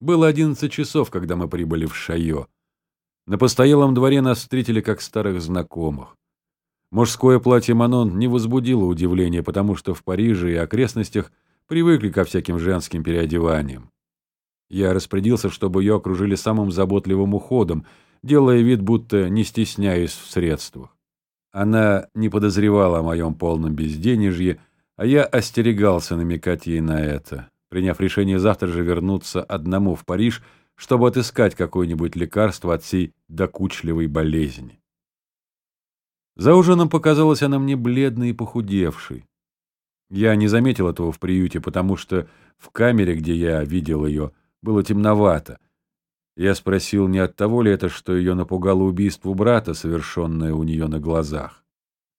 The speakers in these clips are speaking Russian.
Было одиннадцать часов, когда мы прибыли в Шайо. На постоялом дворе нас встретили как старых знакомых. Мужское платье Манон не возбудило удивления, потому что в Париже и окрестностях привыкли ко всяким женским переодеваниям. Я распорядился, чтобы ее окружили самым заботливым уходом, делая вид, будто не стесняюсь в средствах. Она не подозревала о моем полном безденежье, а я остерегался намекать ей на это, приняв решение завтра же вернуться одному в Париж, чтобы отыскать какое-нибудь лекарство от сей докучливой болезни. За ужином показалась она мне бледной и похудевшей. Я не заметил этого в приюте, потому что в камере, где я видел ее, было темновато. Я спросил, не от того ли это, что ее напугало убийство брата, совершенное у нее на глазах.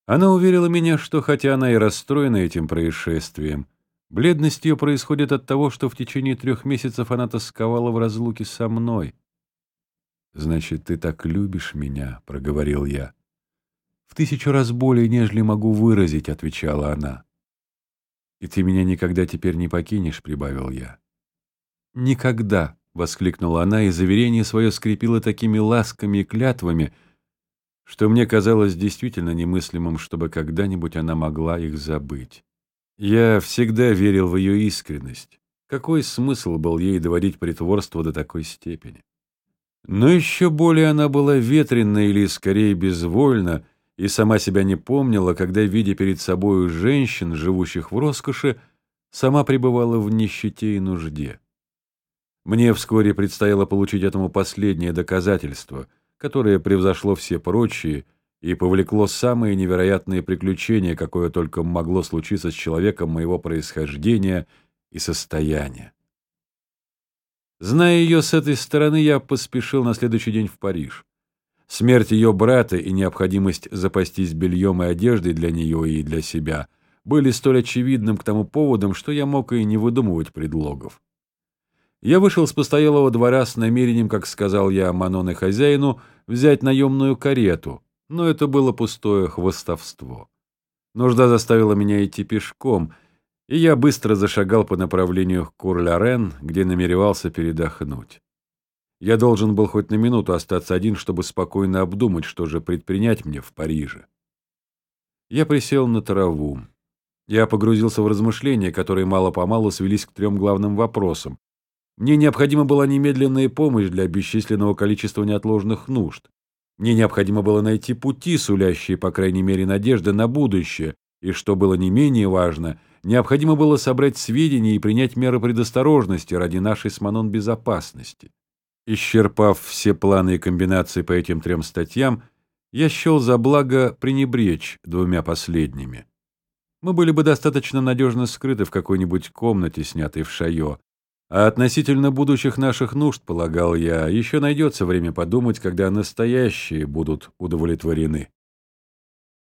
Она уверила меня, что хотя она и расстроена этим происшествием, бледность ее происходит от того, что в течение трех месяцев она тосковала в разлуке со мной. «Значит, ты так любишь меня», — проговорил я. «В тысячу раз более, нежели могу выразить», — отвечала она. «И ты меня никогда теперь не покинешь», — прибавил я. «Никогда», — воскликнула она, и заверение свое скрепило такими ласками и клятвами, что мне казалось действительно немыслимым, чтобы когда-нибудь она могла их забыть. Я всегда верил в ее искренность. Какой смысл был ей доводить притворство до такой степени? Но еще более она была ветренна или, скорее, безвольна, и сама себя не помнила, когда, видя перед собою женщин, живущих в роскоши, сама пребывала в нищете и нужде. Мне вскоре предстояло получить этому последнее доказательство, которое превзошло все прочие и повлекло самые невероятные приключения, какое только могло случиться с человеком моего происхождения и состояния. Зная ее с этой стороны, я поспешил на следующий день в Париж. Смерть ее брата и необходимость запастись бельем и одеждой для нее и для себя были столь очевидным к тому поводам, что я мог и не выдумывать предлогов. Я вышел с постоялого двора с намерением, как сказал я Манон и хозяину, взять наемную карету, но это было пустое хвостовство. Нужда заставила меня идти пешком, и я быстро зашагал по направлению к Кур-Лорен, где намеревался передохнуть. Я должен был хоть на минуту остаться один, чтобы спокойно обдумать, что же предпринять мне в Париже. Я присел на траву. Я погрузился в размышления, которые мало-помалу свелись к трем главным вопросам. Мне необходима была немедленная помощь для бесчисленного количества неотложных нужд. Мне необходимо было найти пути, сулящие, по крайней мере, надежды на будущее, и, что было не менее важно, необходимо было собрать сведения и принять меры предосторожности ради нашей с Манон безопасности. Исчерпав все планы и комбинации по этим трем статьям, я счел за благо пренебречь двумя последними. Мы были бы достаточно надежно скрыты в какой-нибудь комнате, снятой в Шайо, а относительно будущих наших нужд, полагал я, еще найдется время подумать, когда настоящие будут удовлетворены.